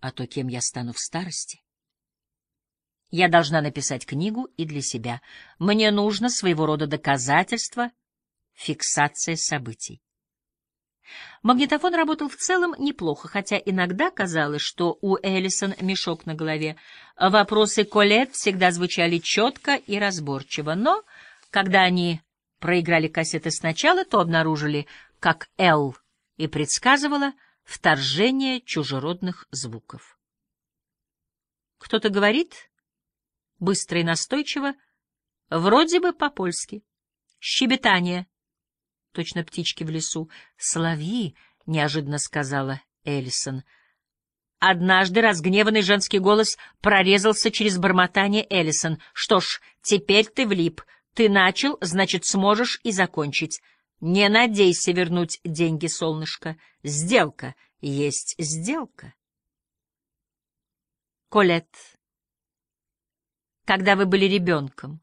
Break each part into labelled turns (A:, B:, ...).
A: а то кем я стану в старости. Я должна написать книгу и для себя. Мне нужно своего рода доказательство, фиксация событий. Магнитофон работал в целом неплохо, хотя иногда казалось, что у Эллисон мешок на голове. Вопросы Колет всегда звучали четко и разборчиво, но когда они проиграли кассеты сначала, то обнаружили, как Эл и предсказывала, вторжение чужеродных звуков. Кто-то говорит, быстро и настойчиво, вроде бы по-польски. Щебетание. Точно птички в лесу. Соловьи, — неожиданно сказала Эллисон. Однажды разгневанный женский голос прорезался через бормотание Эллисон. Что ж, теперь ты влип. Ты начал, значит, сможешь и закончить. Не надейся вернуть деньги, солнышко. Сделка есть сделка. Колет, когда вы были ребенком,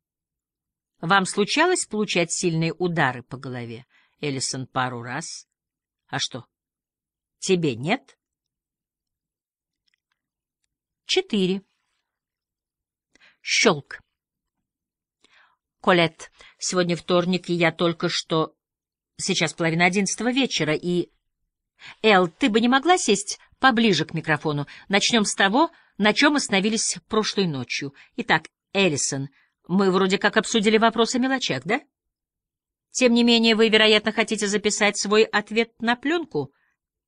A: вам случалось получать сильные удары по голове? Эллисон пару раз. А что, тебе нет? Четыре. Щелк. Колет, сегодня вторник, и я только что... Сейчас половина одиннадцатого вечера, и... Эл, ты бы не могла сесть поближе к микрофону? Начнем с того, на чем остановились прошлой ночью. Итак, Эллисон, мы вроде как обсудили вопрос о мелочах, да? Тем не менее, вы, вероятно, хотите записать свой ответ на пленку?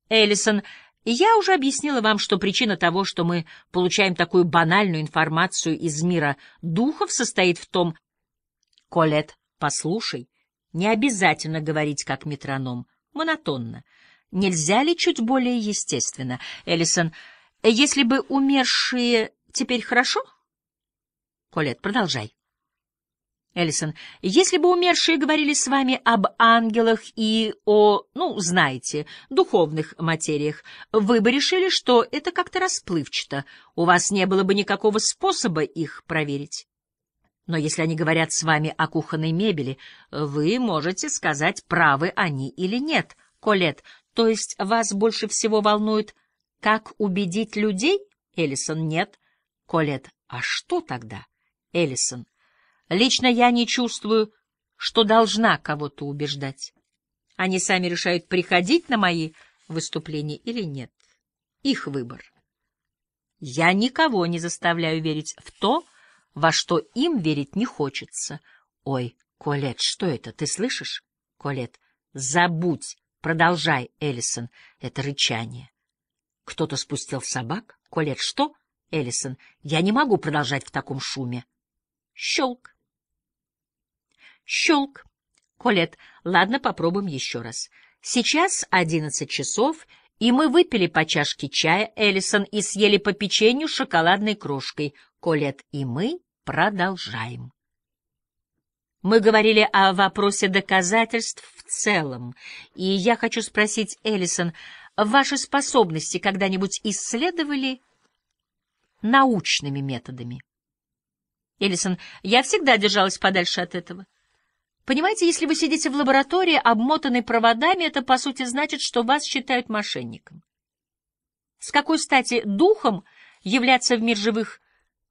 A: Эллисон, я уже объяснила вам, что причина того, что мы получаем такую банальную информацию из мира духов, состоит в том... Колет, послушай, не обязательно говорить как метроном, монотонно. Нельзя ли чуть более естественно? Эллисон, если бы умершие теперь хорошо? Колет, продолжай. Эллисон, если бы умершие говорили с вами об ангелах и о, ну, знаете, духовных материях, вы бы решили, что это как-то расплывчато, у вас не было бы никакого способа их проверить. Но если они говорят с вами о кухонной мебели, вы можете сказать, правы они или нет. Колет, то есть вас больше всего волнует, как убедить людей? Эллисон, нет. Колет, а что тогда? Эллисон, лично я не чувствую, что должна кого-то убеждать. Они сами решают, приходить на мои выступления или нет. Их выбор. Я никого не заставляю верить в то, во что им верить не хочется. Ой, Колет, что это, ты слышишь? Колет, забудь Продолжай, Эллисон, это рычание. Кто-то спустил собак? Колет, что? Эллисон, я не могу продолжать в таком шуме. Щелк. Щелк. Колет, ладно, попробуем еще раз. Сейчас одиннадцать часов, и мы выпили по чашке чая, Эллисон, и съели по печенью с шоколадной крошкой. Колет, и мы продолжаем. Мы говорили о вопросе доказательств в целом, и я хочу спросить, Эллисон, ваши способности когда-нибудь исследовали научными методами? Эллисон, я всегда держалась подальше от этого. Понимаете, если вы сидите в лаборатории, обмотанной проводами, это, по сути, значит, что вас считают мошенником. С какой стати духом являться в мир живых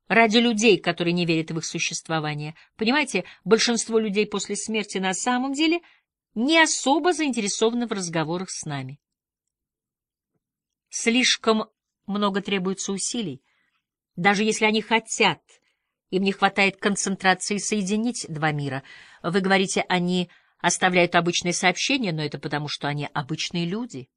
A: ради людей, которые не верят в их существование. Понимаете, большинство людей после смерти на самом деле не особо заинтересованы в разговорах с нами. Слишком много требуется усилий. Даже если они хотят, им не хватает концентрации соединить два мира. Вы говорите, они оставляют обычные сообщения, но это потому, что они обычные люди.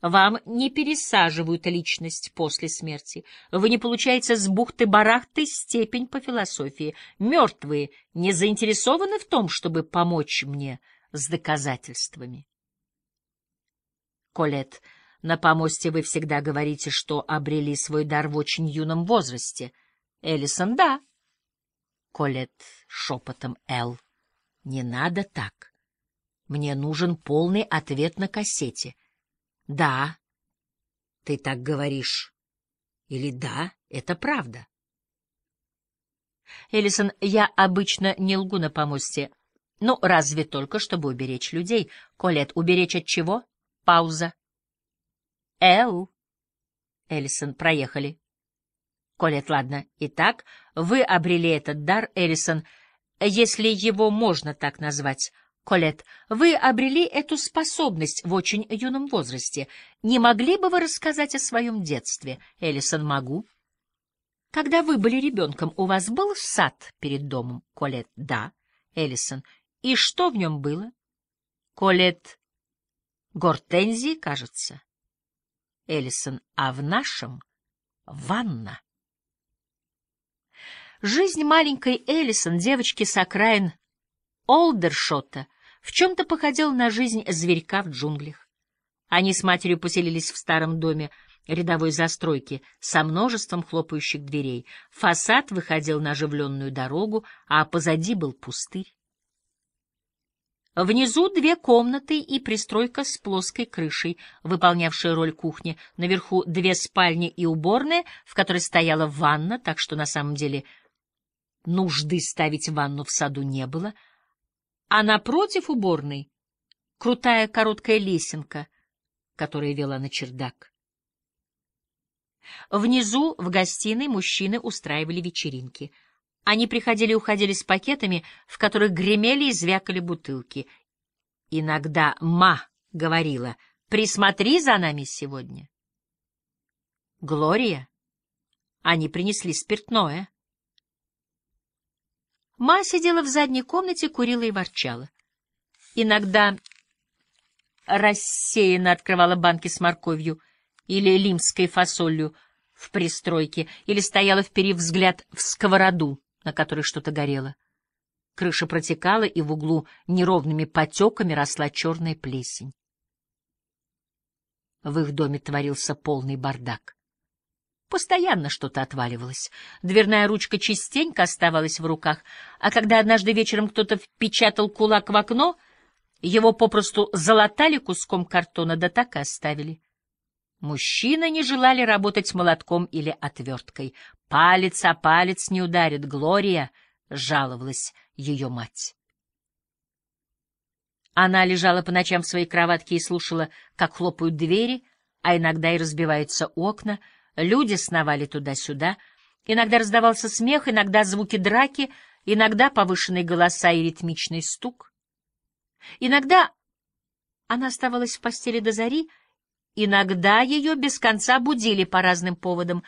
A: Вам не пересаживают личность после смерти. Вы не получаете с бухты-барахты степень по философии. Мертвые не заинтересованы в том, чтобы помочь мне с доказательствами. Колет, на помосте вы всегда говорите, что обрели свой дар в очень юном возрасте. Эллисон, да. Колет шепотом Эл. Не надо так. Мне нужен полный ответ на кассете. Да, ты так говоришь. Или да, это правда. Эллисон, я обычно не лгу на помосте. Ну, разве только, чтобы уберечь людей. Колет, уберечь от чего? Пауза. Эл. Эллисон. Проехали. Колет, ладно. Итак, вы обрели этот дар, Эллисон, если его можно так назвать. Колет, вы обрели эту способность в очень юном возрасте. Не могли бы вы рассказать о своем детстве? Эллисон, могу. Когда вы были ребенком, у вас был сад перед домом? Колет, да. Эллисон, и что в нем было? Колет, гортензии, кажется. Эллисон, а в нашем — ванна. Жизнь маленькой Эллисон, девочки с окраин Олдершота — в чем-то походил на жизнь зверька в джунглях. Они с матерью поселились в старом доме рядовой застройки со множеством хлопающих дверей. Фасад выходил на оживленную дорогу, а позади был пустырь. Внизу две комнаты и пристройка с плоской крышей, выполнявшая роль кухни. Наверху две спальни и уборная, в которой стояла ванна, так что на самом деле нужды ставить ванну в саду не было — а напротив уборной — крутая короткая лесенка, которая вела на чердак. Внизу, в гостиной, мужчины устраивали вечеринки. Они приходили и уходили с пакетами, в которых гремели и звякали бутылки. Иногда Ма говорила, «Присмотри за нами сегодня». «Глория, они принесли спиртное». Ма сидела в задней комнате, курила и ворчала. Иногда рассеянно открывала банки с морковью или лимской фасолью в пристройке, или стояла, вперив взгляд в сковороду, на которой что-то горело. Крыша протекала, и в углу неровными потеками росла черная плесень. В их доме творился полный бардак. Постоянно что-то отваливалось. Дверная ручка частенько оставалась в руках, а когда однажды вечером кто-то впечатал кулак в окно, его попросту залатали куском картона, да так и оставили. Мужчины не желали работать молотком или отверткой. «Палец о палец не ударит, Глория!» — жаловалась ее мать. Она лежала по ночам в своей кроватке и слушала, как хлопают двери, а иногда и разбиваются окна — Люди сновали туда-сюда. Иногда раздавался смех, иногда звуки драки, иногда повышенные голоса и ритмичный стук. Иногда она оставалась в постели до зари, иногда ее без конца будили по разным поводам,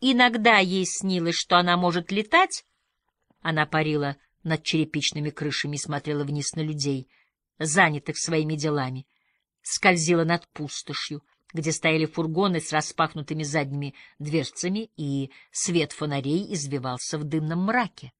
A: иногда ей снилось, что она может летать. Она парила над черепичными крышами и смотрела вниз на людей, занятых своими делами, скользила над пустошью — где стояли фургоны с распахнутыми задними дверцами, и свет фонарей извивался в дымном мраке.